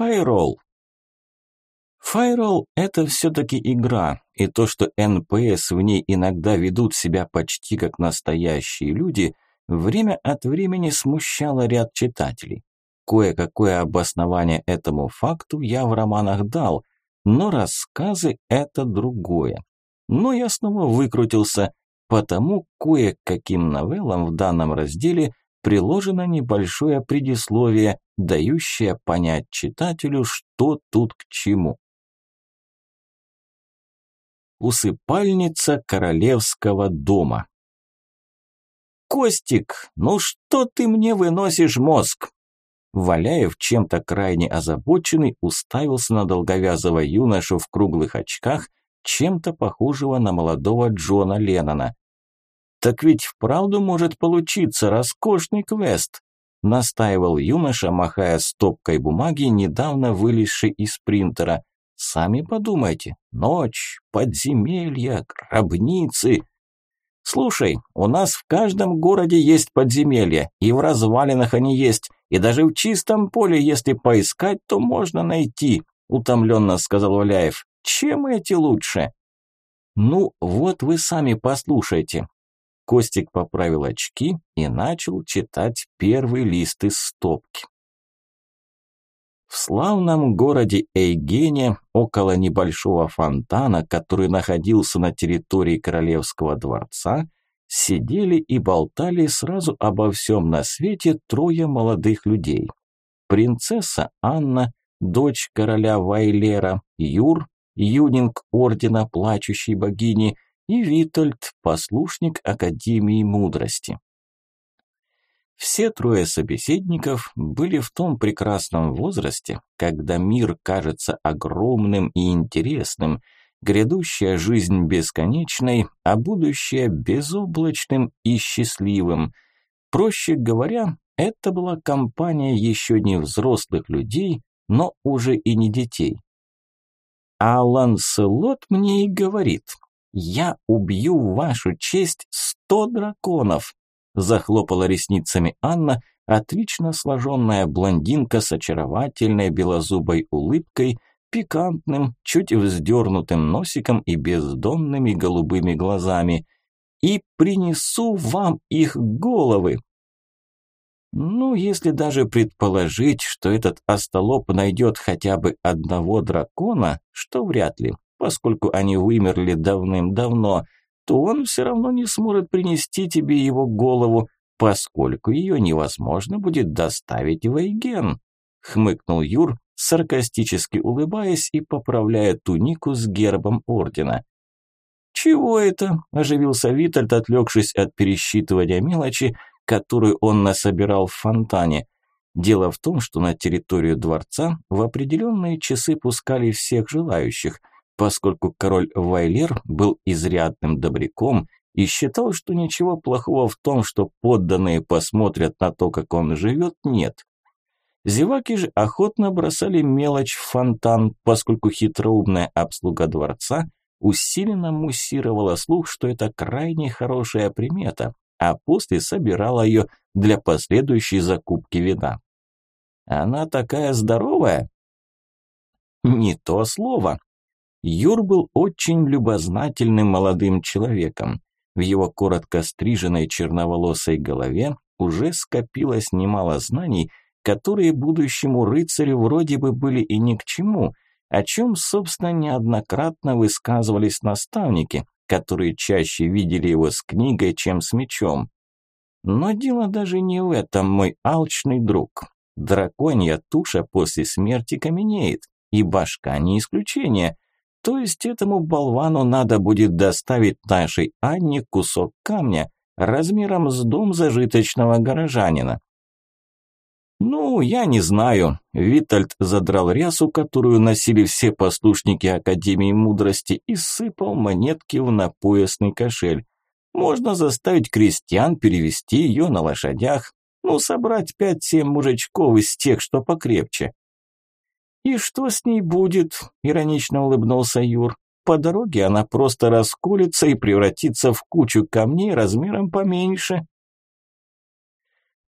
Файрол. Файрол – это все-таки игра, и то, что НПС в ней иногда ведут себя почти как настоящие люди, время от времени смущало ряд читателей. Кое-какое обоснование этому факту я в романах дал, но рассказы – это другое. Но я снова выкрутился, потому кое-каким новеллам в данном разделе приложено небольшое предисловие, дающее понять читателю, что тут к чему. Усыпальница королевского дома «Костик, ну что ты мне выносишь мозг?» Валяев, чем-то крайне озабоченный, уставился на долговязого юношу в круглых очках, чем-то похожего на молодого Джона Леннона. «Так ведь вправду может получиться роскошный квест», настаивал юноша, махая стопкой бумаги, недавно вылезшей из принтера. «Сами подумайте, ночь, подземелья, гробницы. Слушай, у нас в каждом городе есть подземелья, и в развалинах они есть, и даже в чистом поле, если поискать, то можно найти», утомленно сказал Валяев. «Чем эти лучше?» «Ну, вот вы сами послушайте». Костик поправил очки и начал читать первый лист из стопки. В славном городе Эйгене, около небольшого фонтана, который находился на территории королевского дворца, сидели и болтали сразу обо всем на свете трое молодых людей. Принцесса Анна, дочь короля Вайлера, Юр, юнинг ордена плачущей богини и Витольд, послушник Академии мудрости. Все трое собеседников были в том прекрасном возрасте, когда мир кажется огромным и интересным, грядущая жизнь бесконечной, а будущее безоблачным и счастливым. Проще говоря, это была компания еще не взрослых людей, но уже и не детей. А Ланселот мне и говорит, «Я убью вашу честь сто драконов», Захлопала ресницами Анна, отлично сложенная блондинка с очаровательной белозубой улыбкой, пикантным, чуть вздернутым носиком и бездонными голубыми глазами. «И принесу вам их головы!» Ну, если даже предположить, что этот остолоп найдет хотя бы одного дракона, что вряд ли, поскольку они вымерли давным-давно – то он все равно не сможет принести тебе его голову, поскольку ее невозможно будет доставить в Эйген», – хмыкнул Юр, саркастически улыбаясь и поправляя тунику с гербом ордена. «Чего это?» – оживился Витальд, отвлекшись от пересчитывания мелочи, которую он насобирал в фонтане. Дело в том, что на территорию дворца в определенные часы пускали всех желающих, поскольку король Вайлер был изрядным добряком и считал, что ничего плохого в том, что подданные посмотрят на то, как он живет, нет. Зеваки же охотно бросали мелочь в фонтан, поскольку хитроумная обслуга дворца усиленно муссировала слух, что это крайне хорошая примета, а после собирала ее для последующей закупки вина. Она такая здоровая? Не то слово. Юр был очень любознательным молодым человеком. В его коротко стриженной черноволосой голове уже скопилось немало знаний, которые будущему рыцарю вроде бы были и ни к чему, о чем, собственно, неоднократно высказывались наставники, которые чаще видели его с книгой, чем с мечом. Но дело даже не в этом, мой алчный друг. Драконья туша после смерти каменеет, и башка не исключение – то есть этому болвану надо будет доставить нашей Анне кусок камня размером с дом зажиточного горожанина. «Ну, я не знаю». Витальд задрал рясу, которую носили все послушники Академии Мудрости, и сыпал монетки в напоясный кошель. Можно заставить крестьян перевести ее на лошадях, ну, собрать пять-семь мужичков из тех, что покрепче. «И что с ней будет?» – иронично улыбнулся Юр. «По дороге она просто расколется и превратится в кучу камней размером поменьше».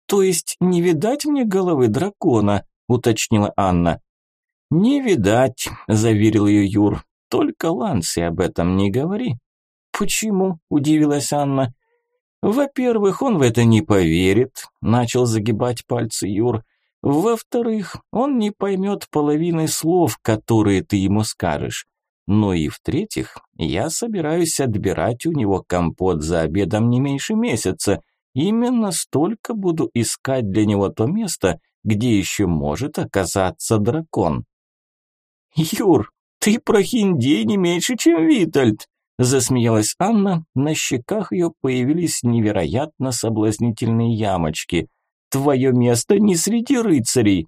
«То есть не видать мне головы дракона?» – уточнила Анна. «Не видать», – заверил ее Юр. «Только Лансе об этом не говори». «Почему?» – удивилась Анна. «Во-первых, он в это не поверит», – начал загибать пальцы Юр. «Во-вторых, он не поймет половины слов, которые ты ему скажешь. Ну и в-третьих, я собираюсь отбирать у него компот за обедом не меньше месяца. Именно столько буду искать для него то место, где еще может оказаться дракон». «Юр, ты про хиндей не меньше, чем Витальд!» Засмеялась Анна, на щеках ее появились невероятно соблазнительные ямочки. «Твое место не среди рыцарей!»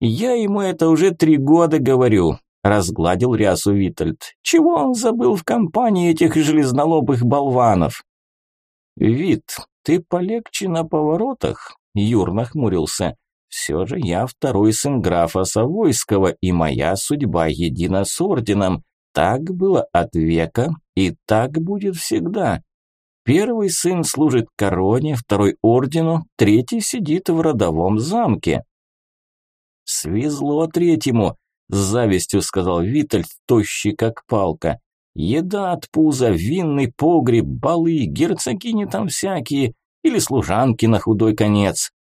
«Я ему это уже три года говорю», – разгладил рясу Витальд. «Чего он забыл в компании этих железнолобых болванов?» «Вит, ты полегче на поворотах», – Юр нахмурился. Все же я второй сын графа Савойского, и моя судьба едина с орденом. Так было от века, и так будет всегда. Первый сын служит короне, второй ордену, третий сидит в родовом замке. Свезло третьему, с завистью сказал Витальд, тощий как палка. Еда от пуза, винный погреб, балы, герцогини там всякие, или служанки на худой конец.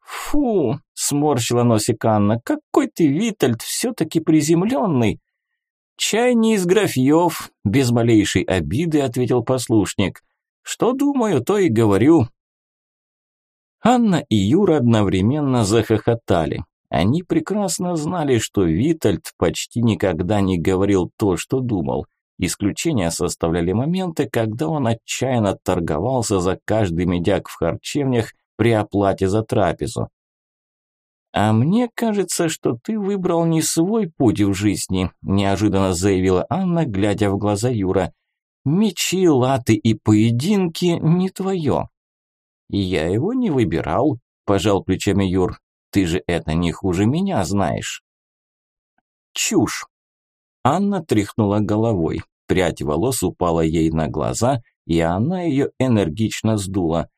«Фу!» – сморщила носик Анна. «Какой ты, Витальд, все-таки приземленный!» «Чай не из графьев», – без малейшей обиды ответил послушник. «Что думаю, то и говорю». Анна и Юра одновременно захохотали. Они прекрасно знали, что Витальд почти никогда не говорил то, что думал. Исключения составляли моменты, когда он отчаянно торговался за каждый медяк в харчевнях при оплате за трапезу. «А мне кажется, что ты выбрал не свой путь в жизни», неожиданно заявила Анна, глядя в глаза Юра. «Мечи, латы и поединки не твое». «Я его не выбирал», – пожал плечами Юр. «Ты же это не хуже меня знаешь». «Чушь!» Анна тряхнула головой. Прядь волос упала ей на глаза, и она ее энергично сдула.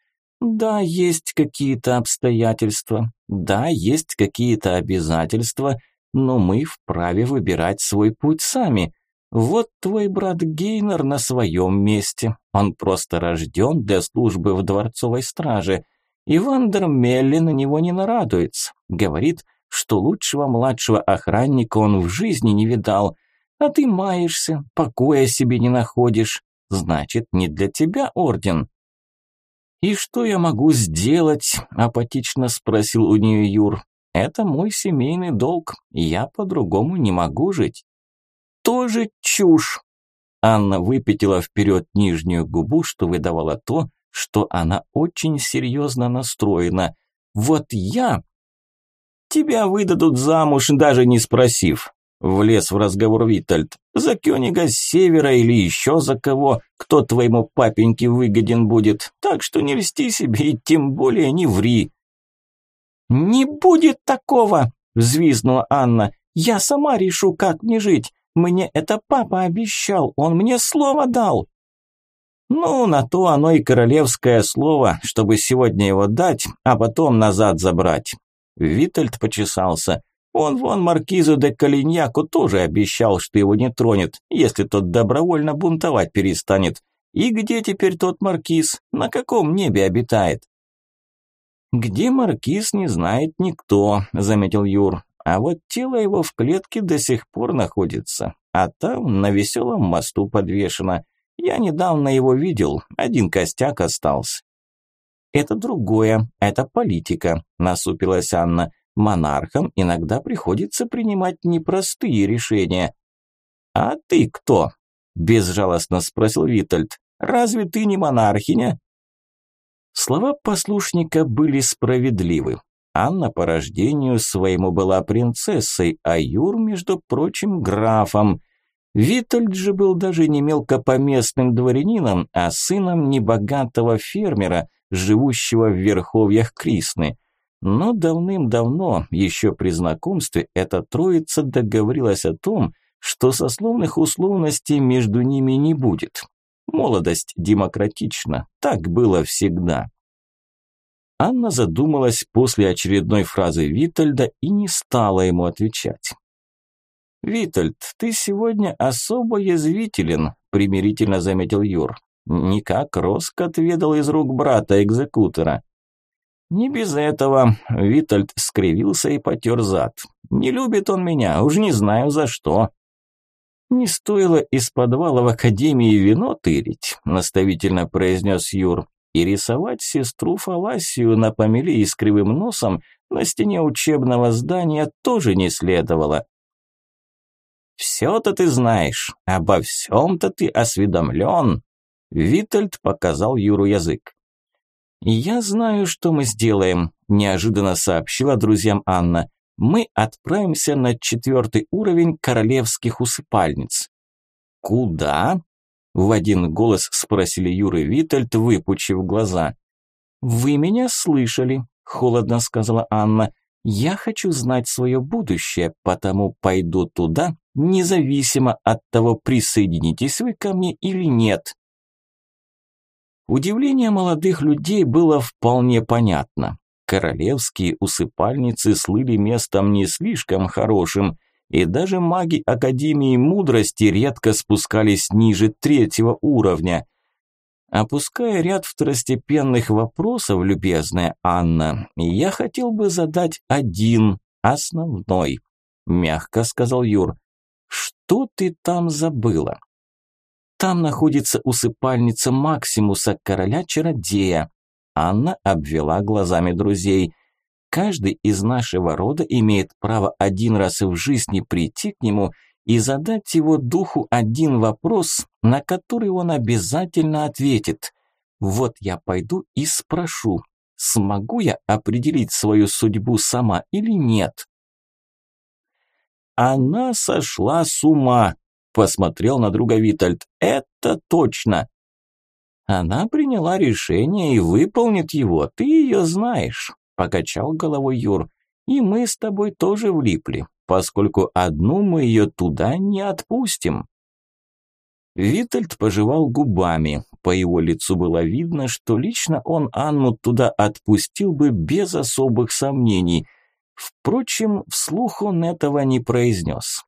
Да, есть какие-то обстоятельства, да, есть какие-то обязательства, но мы вправе выбирать свой путь сами. Вот твой брат Гейнер на своем месте. Он просто рожден для службы в дворцовой страже. И Вандер Мелли на него не нарадуется. Говорит, что лучшего младшего охранника он в жизни не видал. А ты маешься, покоя себе не находишь. Значит, не для тебя орден. «И что я могу сделать?» – апатично спросил у нее Юр. «Это мой семейный долг, я по-другому не могу жить». «Тоже чушь!» Анна выпятила вперед нижнюю губу, что выдавало то, что она очень серьезно настроена. «Вот я...» «Тебя выдадут замуж, даже не спросив», Влез в разговор Витальд. «За Кёнига с севера или еще за кого, кто твоему папеньке выгоден будет. Так что не льсти себе и тем более не ври». «Не будет такого!» – взвизгнула Анна. «Я сама решу, как мне жить. Мне это папа обещал, он мне слово дал». «Ну, на то оно и королевское слово, чтобы сегодня его дать, а потом назад забрать». Витальд почесался. Он вон маркизу де Калиньяку тоже обещал, что его не тронет, если тот добровольно бунтовать перестанет. И где теперь тот маркиз? На каком небе обитает? Где маркиз, не знает никто, заметил Юр. А вот тело его в клетке до сих пор находится, а там на веселом мосту подвешено. Я недавно его видел, один костяк остался. Это другое, это политика, насупилась Анна. Монархам иногда приходится принимать непростые решения. «А ты кто?» – безжалостно спросил Витальд. «Разве ты не монархиня?» Слова послушника были справедливы. Анна по рождению своему была принцессой, а Юр, между прочим, графом. Витальд же был даже не мелкопоместным дворянином, а сыном небогатого фермера, живущего в верховьях Крисны. Но давным-давно, еще при знакомстве, эта троица договорилась о том, что сословных условностей между ними не будет. Молодость демократична, так было всегда. Анна задумалась после очередной фразы Витальда и не стала ему отвечать. «Витальд, ты сегодня особо язвителен», – примирительно заметил Юр. «Не как Роск отведал из рук брата-экзекутора». «Не без этого», – Витальд скривился и потер зад. «Не любит он меня, уж не знаю за что». «Не стоило из подвала в академии вино тырить», – наставительно произнес Юр. «И рисовать сестру Фаласию на помеле с кривым носом на стене учебного здания тоже не следовало». «Все-то ты знаешь, обо всем-то ты осведомлен», – Витальд показал Юру язык. «Я знаю, что мы сделаем», – неожиданно сообщила друзьям Анна мы отправимся на четвертый уровень королевских усыпальниц. Куда? В один голос спросили Юра и Витальд, выпучив глаза. Вы меня слышали, холодно сказала Анна. Я хочу знать свое будущее, потому пойду туда, независимо от того, присоединитесь вы ко мне или нет. Удивление молодых людей было вполне понятно королевские усыпальницы слыли местом не слишком хорошим, и даже маги Академии Мудрости редко спускались ниже третьего уровня. Опуская ряд второстепенных вопросов, любезная Анна, я хотел бы задать один, основной. Мягко сказал Юр. Что ты там забыла? Там находится усыпальница Максимуса, короля-чародея. Анна обвела глазами друзей. Каждый из нашего рода имеет право один раз в жизни прийти к нему и задать его духу один вопрос, на который он обязательно ответит. Вот я пойду и спрошу, смогу я определить свою судьбу сама или нет? Она сошла с ума, посмотрел на друга Витальд. Это точно. Она приняла решение и выполнит его, ты ее знаешь, покачал головой Юр. И мы с тобой тоже влипли, поскольку одну мы ее туда не отпустим. Витальд пожевал губами. По его лицу было видно, что лично он Анну туда отпустил бы без особых сомнений. Впрочем, вслух он этого не произнес.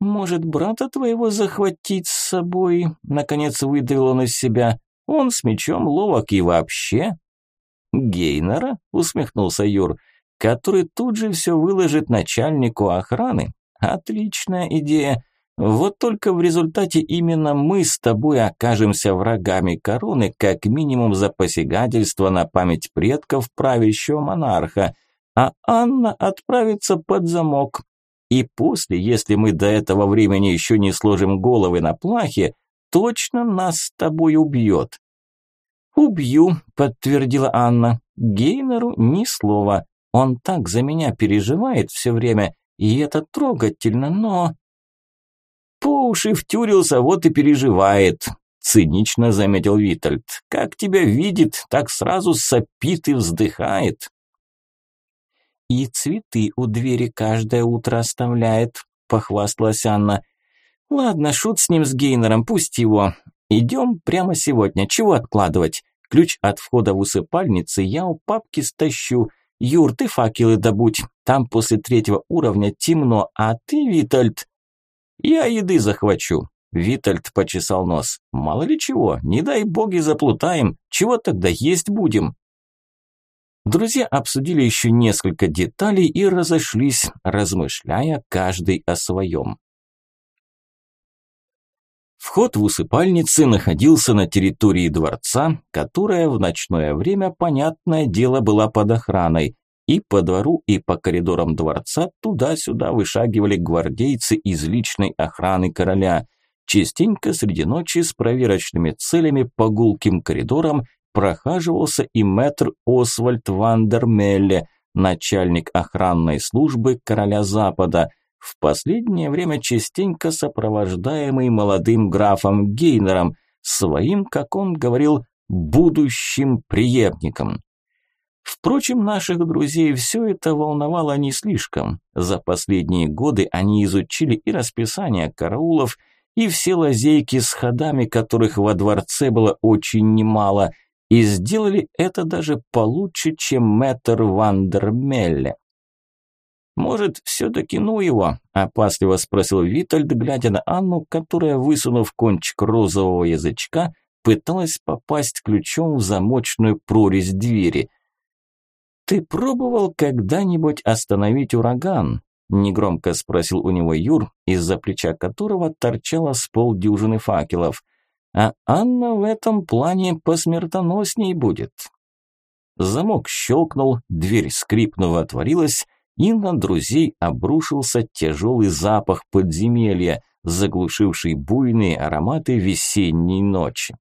«Может, брата твоего захватить с собой?» Наконец выдавил он из себя. «Он с мечом ловок и вообще». «Гейнера?» – усмехнулся Юр. «Который тут же все выложит начальнику охраны. Отличная идея. Вот только в результате именно мы с тобой окажемся врагами короны, как минимум за посягательство на память предков правящего монарха, а Анна отправится под замок, и после, если мы до этого времени еще не сложим головы на плахе, точно нас с тобой убьет. «Убью», – подтвердила Анна. «Гейнеру ни слова. Он так за меня переживает все время, и это трогательно, но...» «По уши втюрился, вот и переживает», – цинично заметил Витальд. «Как тебя видит, так сразу сопит и вздыхает». «И цветы у двери каждое утро оставляет», – похвасталась Анна. «Ладно, шут с ним, с Гейнером, пусть его. Идем прямо сегодня, чего откладывать? Ключ от входа в усыпальницы я у папки стащу. Юр, ты факелы добудь, там после третьего уровня темно, а ты, Витальд...» «Я еды захвачу», Витальд почесал нос. «Мало ли чего, не дай боги заплутаем, чего тогда есть будем?» Друзья обсудили еще несколько деталей и разошлись, размышляя каждый о своем. Вход в усыпальницы находился на территории дворца, которая в ночное время, понятное дело, была под охраной. И по двору, и по коридорам дворца туда-сюда вышагивали гвардейцы из личной охраны короля. Частенько среди ночи с проверочными целями по гулким коридорам прохаживался и мэтр Освальд Вандермелле, начальник охранной службы короля Запада, в последнее время частенько сопровождаемый молодым графом Гейнером, своим, как он говорил, будущим преемником. Впрочем, наших друзей все это волновало не слишком. За последние годы они изучили и расписание караулов, и все лазейки с ходами, которых во дворце было очень немало, и сделали это даже получше, чем мэтр Вандермелле. «Может, все-таки ну его?» – опасливо спросил Витальд, глядя на Анну, которая, высунув кончик розового язычка, пыталась попасть ключом в замочную прорезь двери. «Ты пробовал когда-нибудь остановить ураган?» – негромко спросил у него Юр, из-за плеча которого торчало с полдюжины факелов. «А Анна в этом плане посмертоносней будет». Замок щелкнул, дверь скрипнула, отворилась, и на друзей обрушился тяжелый запах подземелья, заглушивший буйные ароматы весенней ночи.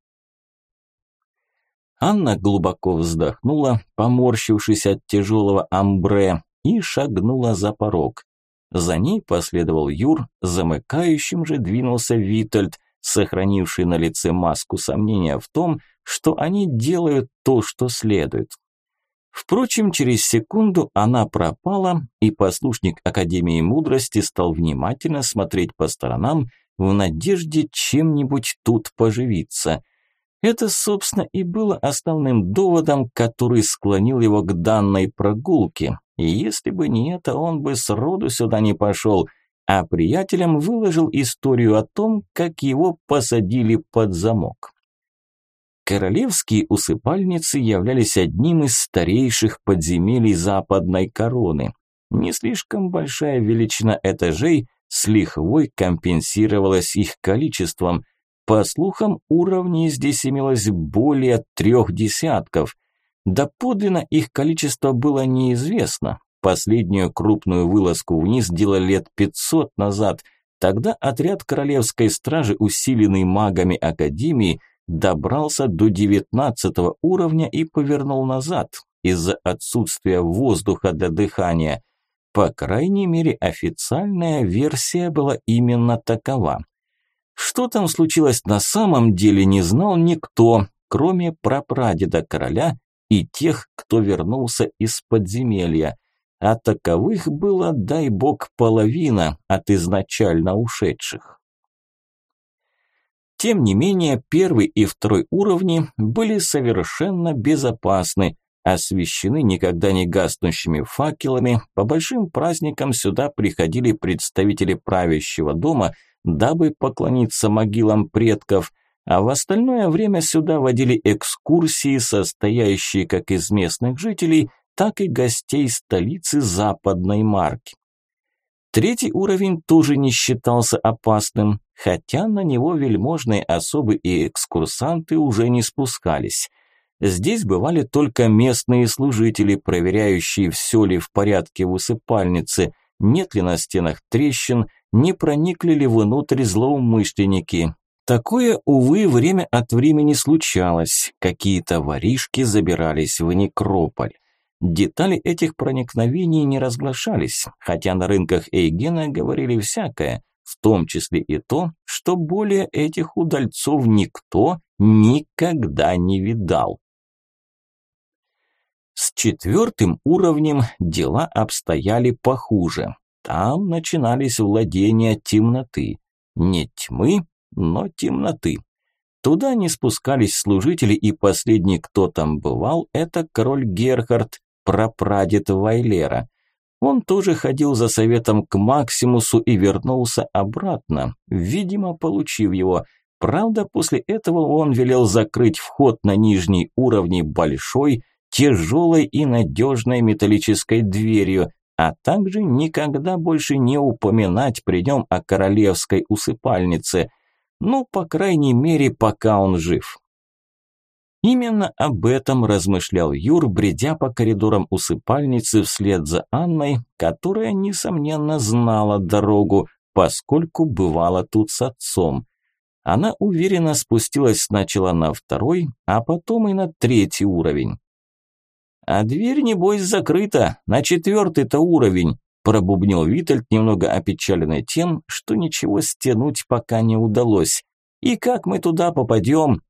Анна глубоко вздохнула, поморщившись от тяжелого амбре, и шагнула за порог. За ней последовал Юр, замыкающим же двинулся Витальд, сохранивший на лице маску сомнения в том, что они делают то, что следует. Впрочем, через секунду она пропала, и послушник Академии Мудрости стал внимательно смотреть по сторонам в надежде чем-нибудь тут поживиться. Это, собственно, и было основным доводом, который склонил его к данной прогулке. И если бы не это, он бы сроду сюда не пошел, а приятелям выложил историю о том, как его посадили под замок. Королевские усыпальницы являлись одним из старейших подземелий западной короны. Не слишком большая величина этажей с лихвой компенсировалась их количеством. По слухам, уровней здесь имелось более трех десятков. Доподлинно их количество было неизвестно. Последнюю крупную вылазку вниз делали лет 500 назад. Тогда отряд королевской стражи, усиленный магами Академии, добрался до девятнадцатого уровня и повернул назад из-за отсутствия воздуха для дыхания. По крайней мере, официальная версия была именно такова. Что там случилось на самом деле, не знал никто, кроме прапрадеда короля и тех, кто вернулся из подземелья. А таковых было, дай бог, половина от изначально ушедших. Тем не менее, первый и второй уровни были совершенно безопасны, освещены никогда не гаснущими факелами, по большим праздникам сюда приходили представители правящего дома, дабы поклониться могилам предков, а в остальное время сюда водили экскурсии, состоящие как из местных жителей, так и гостей столицы западной марки. Третий уровень тоже не считался опасным, хотя на него вельможные особы и экскурсанты уже не спускались. Здесь бывали только местные служители, проверяющие, все ли в порядке в усыпальнице, нет ли на стенах трещин, не проникли ли внутрь злоумышленники. Такое, увы, время от времени случалось, какие-то воришки забирались в некрополь. Детали этих проникновений не разглашались, хотя на рынках Эйгена говорили всякое, в том числе и то, что более этих удальцов никто никогда не видал. С четвертым уровнем дела обстояли похуже. Там начинались владения темноты. Не тьмы, но темноты. Туда не спускались служители, и последний, кто там бывал, это король Герхард, прапрадед Вайлера. Он тоже ходил за советом к Максимусу и вернулся обратно, видимо, получив его. Правда, после этого он велел закрыть вход на нижний уровни большой, тяжелой и надежной металлической дверью, а также никогда больше не упоминать при нем о королевской усыпальнице. Ну, по крайней мере, пока он жив. Именно об этом размышлял Юр, бредя по коридорам усыпальницы вслед за Анной, которая, несомненно, знала дорогу, поскольку бывала тут с отцом. Она уверенно спустилась сначала на второй, а потом и на третий уровень. «А дверь, небось, закрыта, на четвертый-то уровень», пробубнил Витальд, немного опечаленный тем, что ничего стянуть пока не удалось. «И как мы туда попадем?»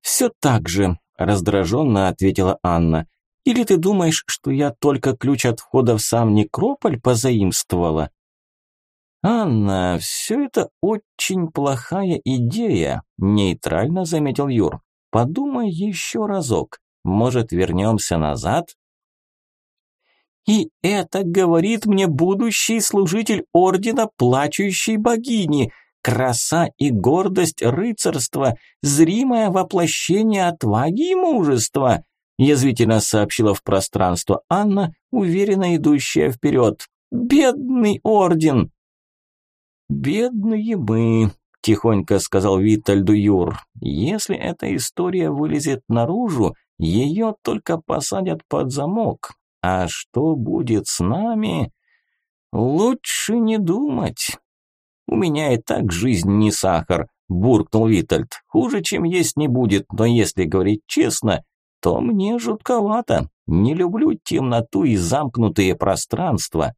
«Все так же», – раздраженно ответила Анна. «Или ты думаешь, что я только ключ от входа в сам некрополь позаимствовала?» «Анна, все это очень плохая идея», – нейтрально заметил Юр. «Подумай еще разок. Может, вернемся назад?» И это говорит мне будущий служитель ордена плачущей богини, краса и гордость рыцарства, зримое воплощение отваги и мужества, язвительно сообщила в пространство Анна, уверенно идущая вперед. Бедный орден! Бедные мы, тихонько сказал Витальду Юр. Если эта история вылезет наружу, ее только посадят под замок. А что будет с нами? Лучше не думать. У меня и так жизнь не сахар, буркнул Витальд. Хуже, чем есть не будет, но если говорить честно, то мне жутковато. Не люблю темноту и замкнутые пространства.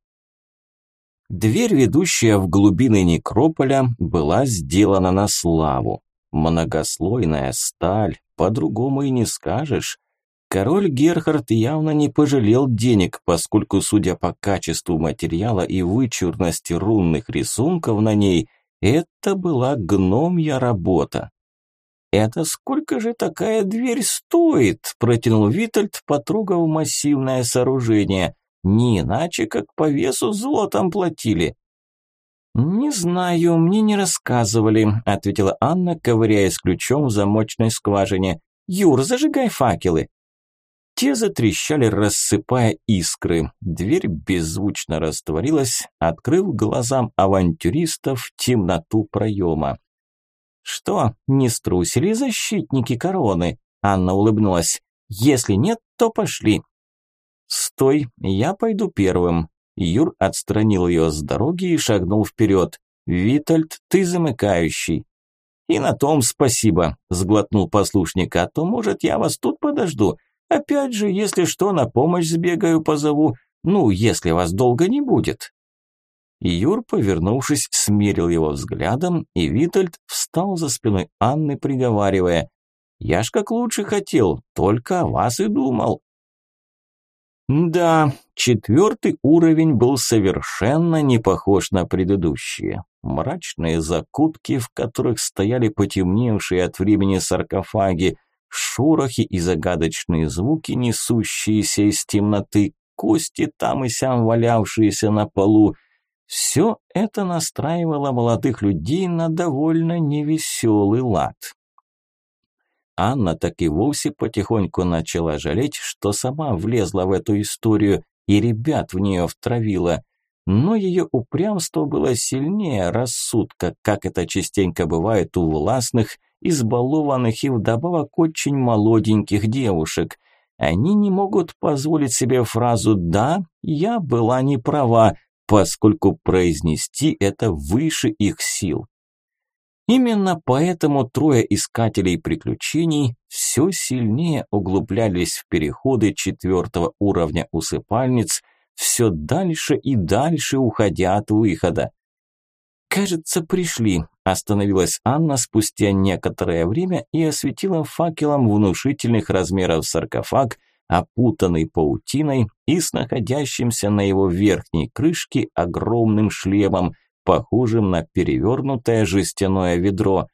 Дверь, ведущая в глубины некрополя, была сделана на славу. Многослойная сталь, по-другому и не скажешь. Король Герхард явно не пожалел денег, поскольку, судя по качеству материала и вычурности рунных рисунков на ней, это была гномья работа. «Это сколько же такая дверь стоит?» – протянул Витальд, потрогав массивное сооружение. Не иначе, как по весу золотом платили. «Не знаю, мне не рассказывали», – ответила Анна, ковыряясь ключом в замочной скважине. «Юр, зажигай факелы». Те затрещали, рассыпая искры. Дверь беззвучно растворилась, открыв глазам авантюристов темноту проема. «Что, не струсили защитники короны?» Анна улыбнулась. «Если нет, то пошли. «Стой, я пойду первым». Юр отстранил ее с дороги и шагнул вперед. «Витальд, ты замыкающий». «И на том спасибо», – сглотнул послушник, «а то, может, я вас тут подожду. Опять же, если что, на помощь сбегаю, позову. Ну, если вас долго не будет». Юр, повернувшись, смерил его взглядом, и Витальд встал за спиной Анны, приговаривая, «Я ж как лучше хотел, только о вас и думал». Да, четвертый уровень был совершенно не похож на предыдущие. Мрачные закутки, в которых стояли потемневшие от времени саркофаги, шорохи и загадочные звуки, несущиеся из темноты, кости там и сям валявшиеся на полу. Все это настраивало молодых людей на довольно невеселый лад. Анна так и вовсе потихоньку начала жалеть, что сама влезла в эту историю и ребят в нее втравила. Но ее упрямство было сильнее рассудка, как это частенько бывает у властных, избалованных и вдобавок очень молоденьких девушек. Они не могут позволить себе фразу «да, я была не права», поскольку произнести это выше их сил. Именно поэтому трое искателей приключений все сильнее углублялись в переходы четвертого уровня усыпальниц, все дальше и дальше уходя от выхода. «Кажется, пришли», – остановилась Анна спустя некоторое время и осветила факелом внушительных размеров саркофаг, опутанный паутиной и с находящимся на его верхней крышке огромным шлемом, похожим на перевернутое жестяное ведро.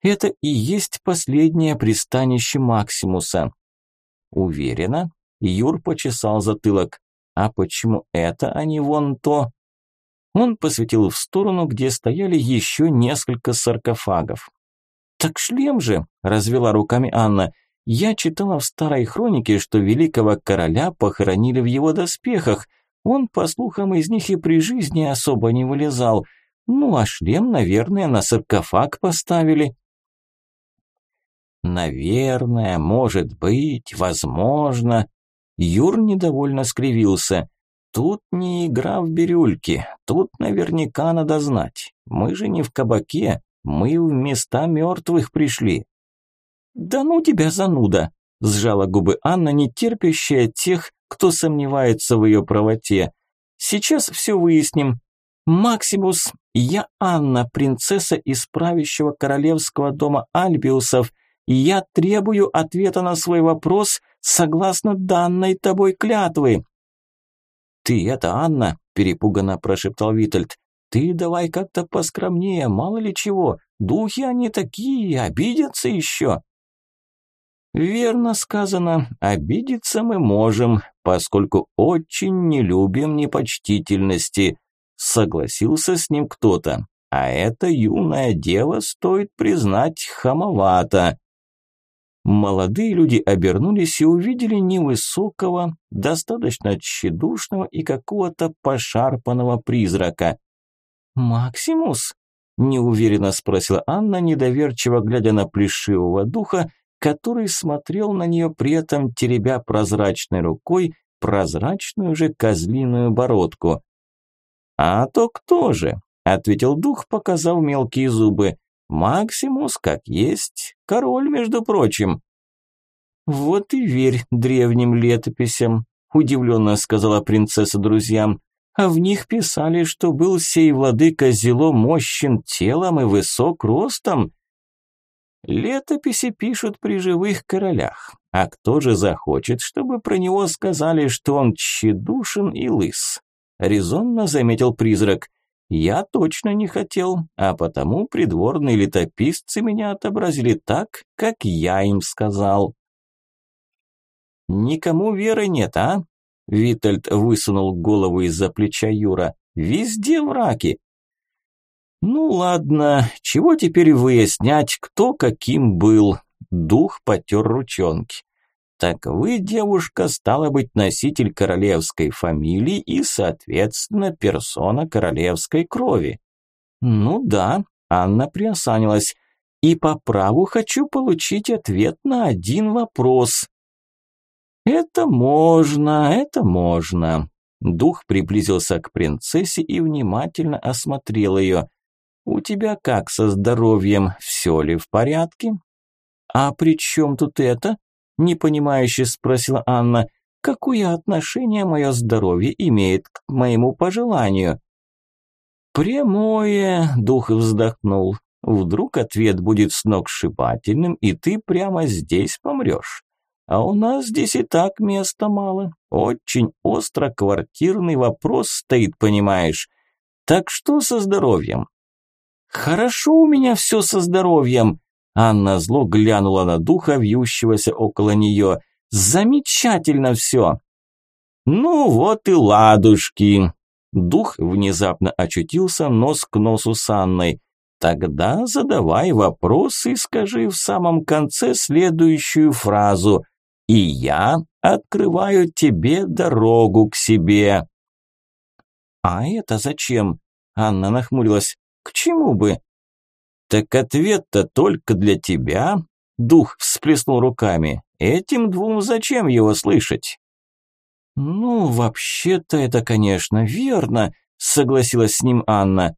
Это и есть последнее пристанище Максимуса. Уверена? Юр почесал затылок. А почему это, а не вон то? Он посветил в сторону, где стояли еще несколько саркофагов. «Так шлем же!» – развела руками Анна. «Я читала в старой хронике, что великого короля похоронили в его доспехах – он, по слухам, из них и при жизни особо не вылезал. Ну, а шлем, наверное, на саркофаг поставили. Наверное, может быть, возможно. Юр недовольно скривился. Тут не игра в бирюльки, тут наверняка надо знать. Мы же не в кабаке, мы в места мертвых пришли. Да ну тебя зануда, сжала губы Анна, не терпящая тех, кто сомневается в ее правоте. Сейчас все выясним. Максимус, я Анна, принцесса из правящего королевского дома Альбиусов, и я требую ответа на свой вопрос согласно данной тобой клятвы. Ты это, Анна, перепуганно прошептал Витальд. Ты давай как-то поскромнее, мало ли чего. Духи они такие, обидятся еще. Верно сказано, обидеться мы можем, поскольку очень не любим непочтительности. Согласился с ним кто-то. А эта юная дева, стоит признать, хамовата. Молодые люди обернулись и увидели невысокого, достаточно тщедушного и какого-то пошарпанного призрака. «Максимус?» – неуверенно спросила Анна, недоверчиво глядя на плешивого духа, который смотрел на нее при этом, теребя прозрачной рукой прозрачную же козлиную бородку. «А то кто же?» – ответил дух, показав мелкие зубы. «Максимус, как есть, король, между прочим». «Вот и верь древним летописям», – удивленно сказала принцесса друзьям. «А в них писали, что был сей владыка зело мощен телом и высок ростом, Летописи пишут при живых королях. А кто же захочет, чтобы про него сказали, что он тщедушен и лыс? Резонно заметил призрак. Я точно не хотел, а потому придворные летописцы меня отобразили так, как я им сказал. Никому веры нет, а? Витальд высунул голову из-за плеча Юра. Везде враки. Ну ладно, чего теперь выяснять, кто каким был? Дух потер ручонки. Так вы, девушка, стала быть носитель королевской фамилии и, соответственно, персона королевской крови. Ну да, Анна приосанилась. И по праву хочу получить ответ на один вопрос. Это можно, это можно. Дух приблизился к принцессе и внимательно осмотрел ее. «У тебя как со здоровьем? Все ли в порядке?» «А при чем тут это?» – непонимающе спросила Анна. «Какое отношение мое здоровье имеет к моему пожеланию?» «Прямое», – дух вздохнул. «Вдруг ответ будет сногсшибательным, и ты прямо здесь помрешь. А у нас здесь и так места мало. Очень остро квартирный вопрос стоит, понимаешь. Так что со здоровьем? «Хорошо у меня все со здоровьем!» Анна зло глянула на духа, вьющегося около нее. «Замечательно все!» «Ну вот и ладушки!» Дух внезапно очутился нос к носу с Анной. «Тогда задавай вопрос и скажи в самом конце следующую фразу. И я открываю тебе дорогу к себе». «А это зачем?» Анна нахмурилась. К чему бы? Так ответ-то только для тебя. Дух всплеснул руками. Этим двум зачем его слышать? Ну, вообще-то это, конечно, верно, согласилась с ним Анна.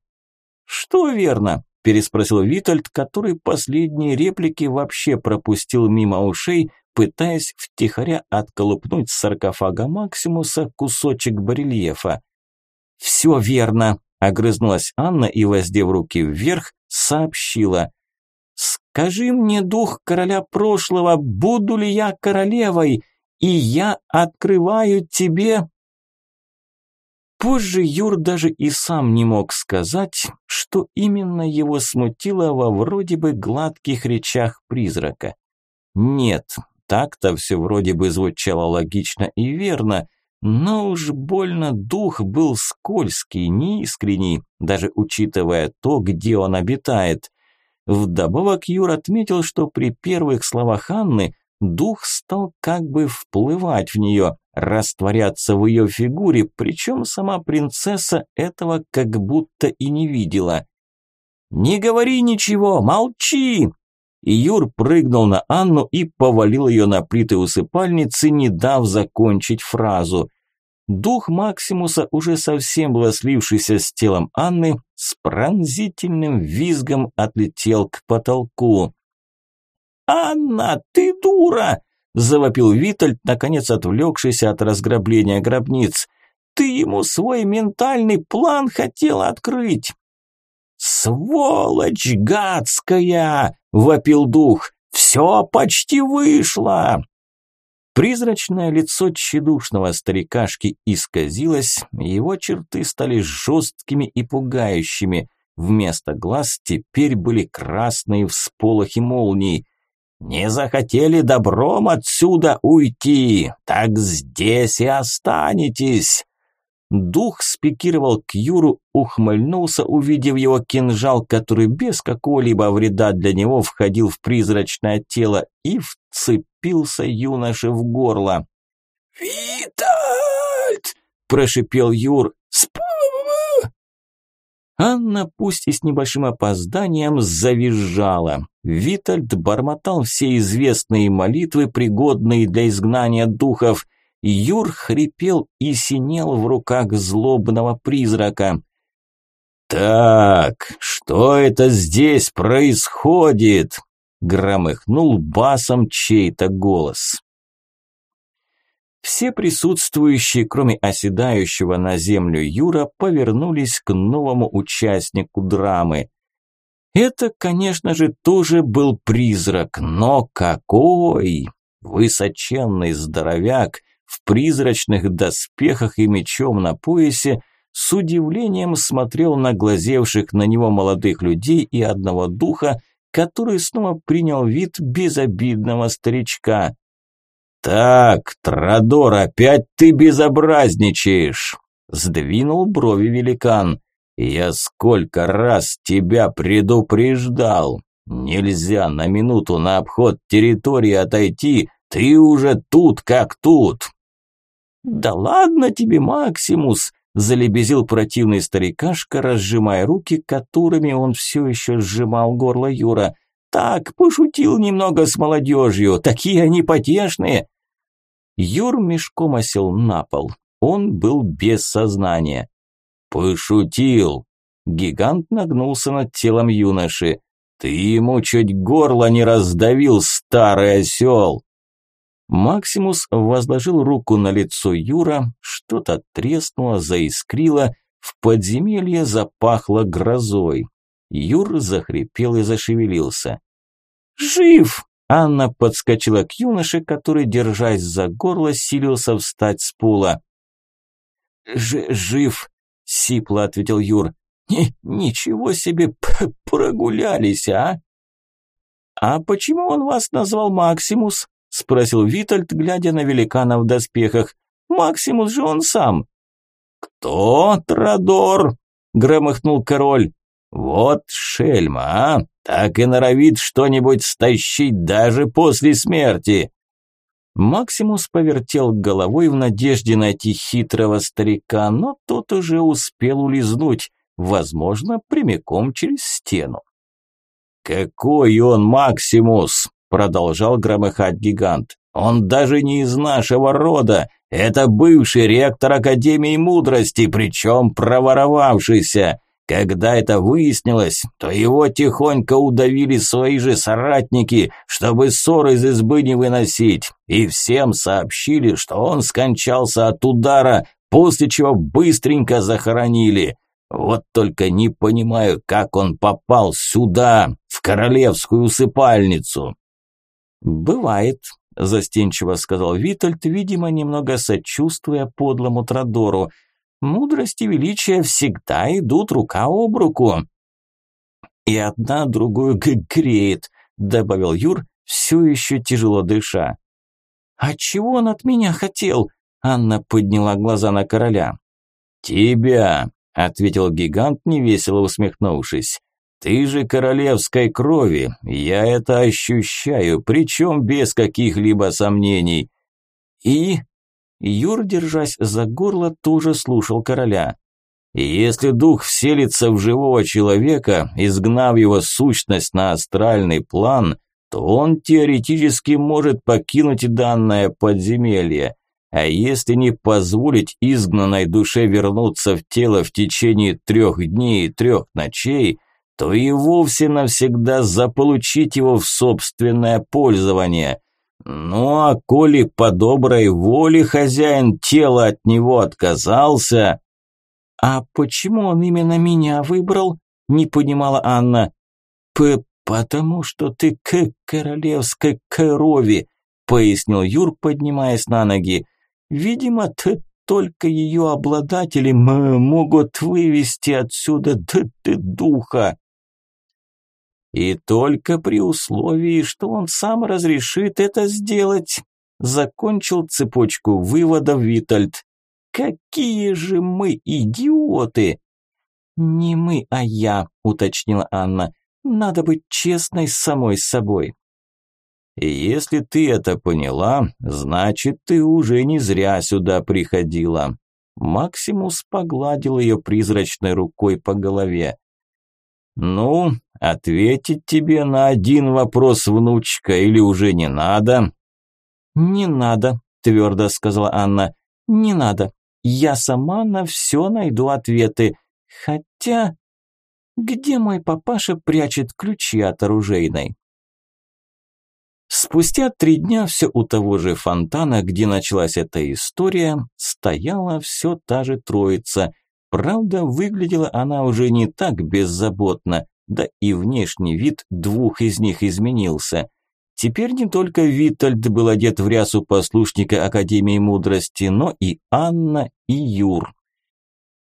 Что верно? переспросил Витальд, который последние реплики вообще пропустил мимо ушей, пытаясь втихаря отколупнуть с саркофага Максимуса кусочек барельефа. «Все верно», Огрызнулась Анна и, воздев руки вверх, сообщила. «Скажи мне, дух короля прошлого, буду ли я королевой, и я открываю тебе...» Позже Юр даже и сам не мог сказать, что именно его смутило во вроде бы гладких речах призрака. Нет, так-то все вроде бы звучало логично и верно – но уж больно дух был скользкий, неискренний, даже учитывая то, где он обитает. Вдобавок Юр отметил, что при первых словах Анны дух стал как бы вплывать в нее, растворяться в ее фигуре, причем сама принцесса этого как будто и не видела. «Не говори ничего, молчи!» И Юр прыгнул на Анну и повалил ее на плиты усыпальницы, не дав закончить фразу. Дух Максимуса, уже совсем было слившийся с телом Анны, с пронзительным визгом отлетел к потолку. «Анна, ты дура!» – завопил Витальд, наконец отвлекшийся от разграбления гробниц. «Ты ему свой ментальный план хотела открыть!» «Сволочь гадская!» – вопил дух. «Все почти вышло!» Призрачное лицо тщедушного старикашки исказилось, его черты стали жесткими и пугающими. Вместо глаз теперь были красные всполохи молний. Не захотели добром отсюда уйти, так здесь и останетесь. Дух спикировал к Юру, ухмыльнулся, увидев его кинжал, который без какого-либо вреда для него входил в призрачное тело, и вцепился юноше в горло. «Витальд!» – прошипел Юр. «Спу!» Анна, пусть и с небольшим опозданием, завизжала. Витальд бормотал все известные молитвы, пригодные для изгнания духов – Юр хрипел и синел в руках злобного призрака. «Так, что это здесь происходит?» громыхнул басом чей-то голос. Все присутствующие, кроме оседающего на землю Юра, повернулись к новому участнику драмы. Это, конечно же, тоже был призрак, но какой! Высоченный здоровяк, в призрачных доспехах и мечом на поясе, с удивлением смотрел на глазевших на него молодых людей и одного духа, который снова принял вид безобидного старичка. «Так, Традор, опять ты безобразничаешь!» – сдвинул брови великан. «Я сколько раз тебя предупреждал! Нельзя на минуту на обход территории отойти, ты уже тут как тут!» «Да ладно тебе, Максимус!» – залебезил противный старикашка, разжимая руки, которыми он все еще сжимал горло Юра. «Так, пошутил немного с молодежью, такие они потешные!» Юр мешком осел на пол. Он был без сознания. «Пошутил!» Гигант нагнулся над телом юноши. «Ты ему чуть горло не раздавил, старый осел!» Максимус возложил руку на лицо Юра, что-то треснуло, заискрило, в подземелье запахло грозой. Юр захрипел и зашевелился. «Жив!» Анна подскочила к юноше, который, держась за горло, силился встать с пола. Ж «Жив!» – сипло ответил Юр. Ни «Ничего себе прогулялись, а!» «А почему он вас назвал Максимус?» – спросил Витальд, глядя на великана в доспехах. «Максимус же он сам». «Кто, Традор?» – громыхнул король. «Вот шельма, а! Так и норовит что-нибудь стащить даже после смерти!» Максимус повертел головой в надежде найти хитрого старика, но тот уже успел улизнуть, возможно, прямиком через стену. «Какой он Максимус!» Продолжал громыхать гигант. Он даже не из нашего рода. Это бывший ректор Академии Мудрости, причем проворовавшийся. Когда это выяснилось, то его тихонько удавили свои же соратники, чтобы ссоры из избы не выносить, и всем сообщили, что он скончался от удара, после чего быстренько захоронили. Вот только не понимаю, как он попал сюда, в королевскую усыпальницу. «Бывает», – застенчиво сказал Витальд, видимо, немного сочувствуя подлому Традору. «Мудрость и величие всегда идут рука об руку». «И одна другую греет», – добавил Юр, все еще тяжело дыша. «А чего он от меня хотел?» – Анна подняла глаза на короля. «Тебя», – ответил гигант, невесело усмехнувшись. Ты же королевской крови, я это ощущаю, причем без каких-либо сомнений. И Юр, держась за горло, тоже слушал короля. Если дух вселится в живого человека, изгнав его сущность на астральный план, то он теоретически может покинуть данное подземелье. А если не позволить изгнанной душе вернуться в тело в течение трех дней и трех ночей – то и вовсе навсегда заполучить его в собственное пользование. Ну а коли по доброй воле хозяин тела от него отказался... «А почему он именно меня выбрал?» – не понимала Анна. «П «Потому что ты к королевской крови», – пояснил Юр, поднимаясь на ноги. «Видимо, ты только ее обладатели могут вывести отсюда д -д духа». И только при условии, что он сам разрешит это сделать. Закончил цепочку выводов Витальд. Какие же мы идиоты! Не мы, а я, уточнила Анна. Надо быть честной с самой собой. И если ты это поняла, значит, ты уже не зря сюда приходила. Максимус погладил ее призрачной рукой по голове. «Ну, ответить тебе на один вопрос, внучка, или уже не надо?» «Не надо», – твердо сказала Анна. «Не надо. Я сама на все найду ответы. Хотя... Где мой папаша прячет ключи от оружейной?» Спустя три дня все у того же фонтана, где началась эта история, стояла все та же троица. Правда, выглядела она уже не так беззаботно, да и внешний вид двух из них изменился. Теперь не только Витальд был одет в рясу послушника Академии Мудрости, но и Анна, и Юр.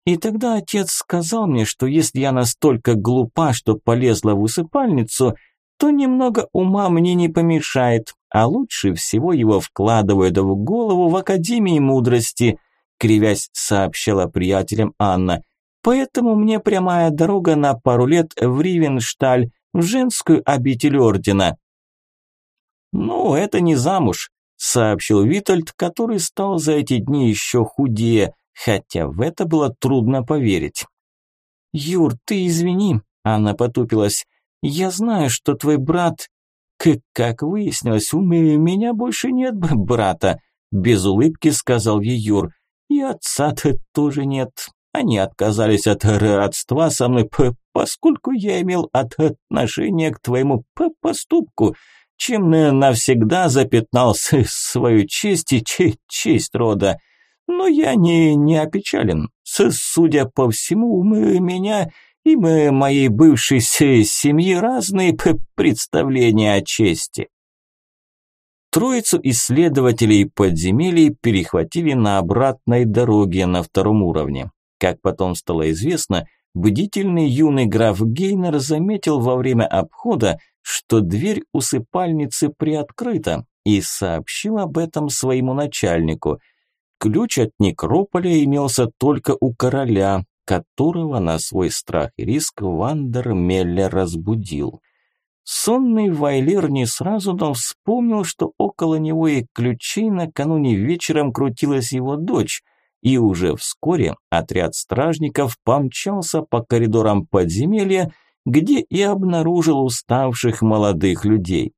И тогда отец сказал мне, что если я настолько глупа, что полезла в усыпальницу – то немного ума мне не помешает, а лучше всего его вкладывают в голову в Академии мудрости, кривясь сообщила приятелям Анна. Поэтому мне прямая дорога на пару лет в Ривеншталь, в женскую обитель ордена. Ну, это не замуж, сообщил Витальд, который стал за эти дни еще худее, хотя в это было трудно поверить. Юр, ты извини, Анна потупилась. Я знаю, что твой брат... Как, как выяснилось, у меня больше нет брата, без улыбки сказал ей Юр. И отца-то тоже нет. Они отказались от родства со мной, поскольку я имел отношение к твоему поступку, чем навсегда запятнал свою честь и честь рода. Но я не, не опечален. Судя по всему, у меня и мы, моей бывшей семьи, разные представления о чести. Троицу исследователей подземелий перехватили на обратной дороге на втором уровне. Как потом стало известно, бдительный юный граф Гейнер заметил во время обхода, что дверь усыпальницы приоткрыта, и сообщил об этом своему начальнику. Ключ от некрополя имелся только у короля, которого на свой страх и риск Вандер Меллер разбудил. Сонный Вайлер не сразу, но вспомнил, что около него и ключей накануне вечером крутилась его дочь, и уже вскоре отряд стражников помчался по коридорам подземелья, где и обнаружил уставших молодых людей.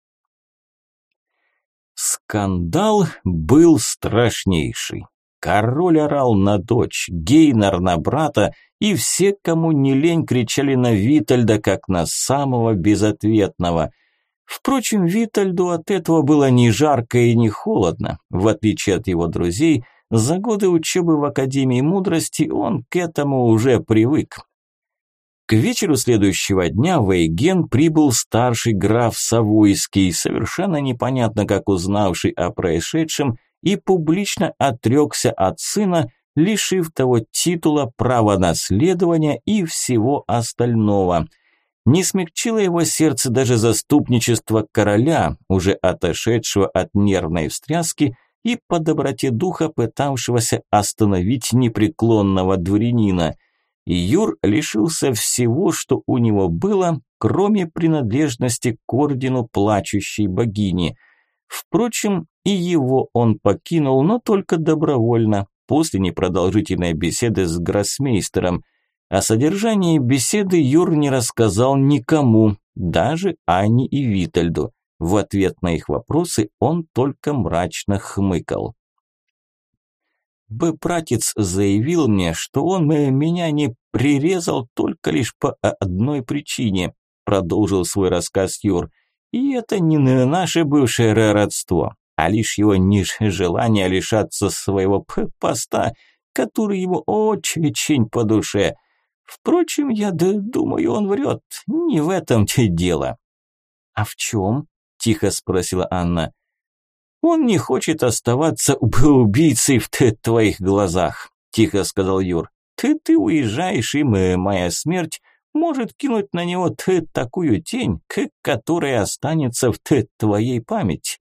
Скандал был страшнейший. Король орал на дочь, Гейнар на брата, и все, кому не лень, кричали на Витальда, как на самого безответного. Впрочем, Витальду от этого было ни жарко и не холодно. В отличие от его друзей, за годы учебы в Академии Мудрости он к этому уже привык. К вечеру следующего дня в Эйген прибыл старший граф Савойский, совершенно непонятно как узнавший о происшедшем и публично отрекся от сына, лишив того титула, права наследования и всего остального. Не смягчило его сердце даже заступничество короля, уже отошедшего от нервной встряски и по доброте духа пытавшегося остановить непреклонного дворянина. Юр лишился всего, что у него было, кроме принадлежности к ордену плачущей богини – Впрочем, и его он покинул, но только добровольно, после непродолжительной беседы с гроссмейстером. О содержании беседы Юр не рассказал никому, даже Анне и Витальду. В ответ на их вопросы он только мрачно хмыкал. Б-братец заявил мне, что он меня не прирезал только лишь по одной причине, продолжил свой рассказ Юр. И это не наше бывшее родство, а лишь его желание лишаться своего поста, который ему очень по душе. Впрочем, я да, думаю, он врет. Не в этом-то дело. «А в чем?» – тихо спросила Анна. «Он не хочет оставаться убийцей в твоих глазах», – тихо сказал Юр. «Ты, ты уезжаешь, и моя смерть может кинуть на него ты такую тень, к которая останется в твоей памяти.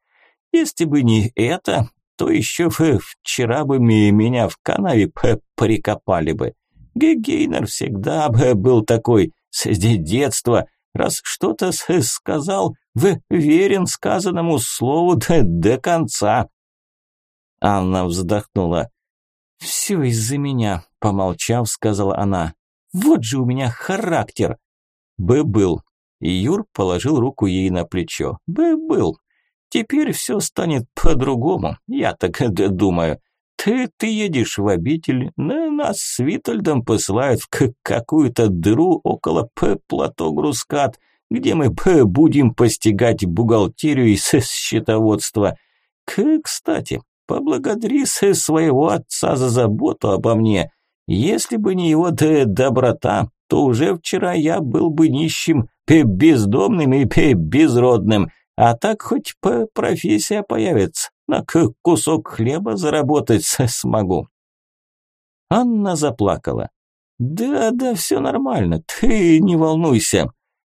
Если бы не это, то еще вчера бы меня в канаве прикопали бы. Гегейнер всегда бы был такой, с детства, раз что-то сказал, верен сказанному слову до, до конца. Анна вздохнула. «Все из-за меня», – помолчав, сказала она. «Вот же у меня характер!» «Бы был». И Юр положил руку ей на плечо. «Бы был. Теперь все станет по-другому, я так думаю. Ты, ты едешь в обитель, на нас с Витальдом посылают в какую-то дыру около плато Грускат, где мы будем постигать бухгалтерию и счетоводство. К, кстати, поблагодари своего отца за заботу обо мне. Если бы не его доброта, то уже вчера я был бы нищим, бездомным и безродным, а так хоть профессия появится, на кусок хлеба заработать смогу. Анна заплакала. «Да, да, все нормально, ты не волнуйся».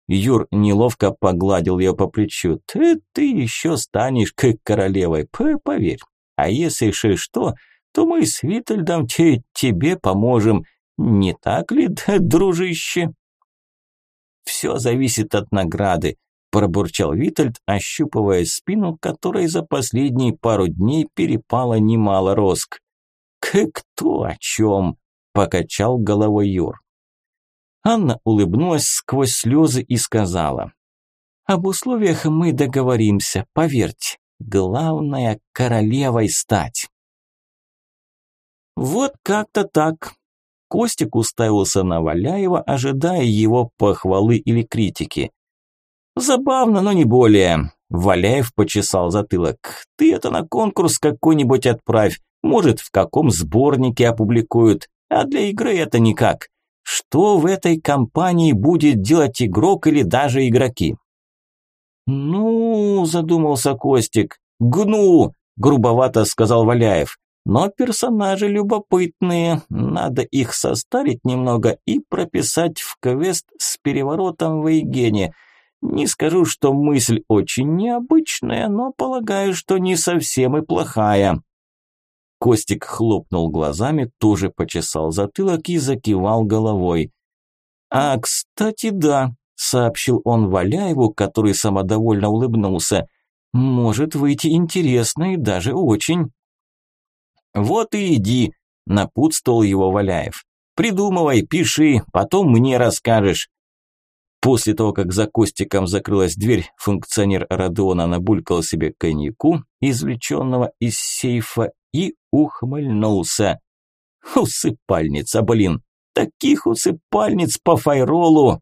Юр неловко погладил ее по плечу. «Ты, ты еще станешь как королевой, поверь. А если что, то мы с Витальдом те, тебе поможем. Не так ли, дружище?» «Все зависит от награды», – пробурчал Витальд, ощупывая спину, которой за последние пару дней перепало немало роск. «К кто о чем?» – покачал головой Юр. Анна улыбнулась сквозь слезы и сказала. «Об условиях мы договоримся, поверьте. Главное – королевой стать». Вот как-то так. Костик уставился на Валяева, ожидая его похвалы или критики. «Забавно, но не более». Валяев почесал затылок. «Ты это на конкурс какой-нибудь отправь. Может, в каком сборнике опубликуют. А для игры это никак. Что в этой компании будет делать игрок или даже игроки? Ну, задумался Костик. Гну, грубовато сказал Валяев. Но персонажи любопытные, надо их состарить немного и прописать в квест с переворотом в Эйгене. Не скажу, что мысль очень необычная, но полагаю, что не совсем и плохая. Костик хлопнул глазами, тоже почесал затылок и закивал головой. «А, кстати, да», – сообщил он Валяеву, который самодовольно улыбнулся. «Может выйти интересно и даже очень». «Вот и иди», – напутствовал его Валяев. «Придумывай, пиши, потом мне расскажешь». После того, как за Костиком закрылась дверь, функционер Родиона набулькал себе коньяку, извлеченного из сейфа, и ухмыльнулся. Усыпальница, блин, таких усыпальниц по файролу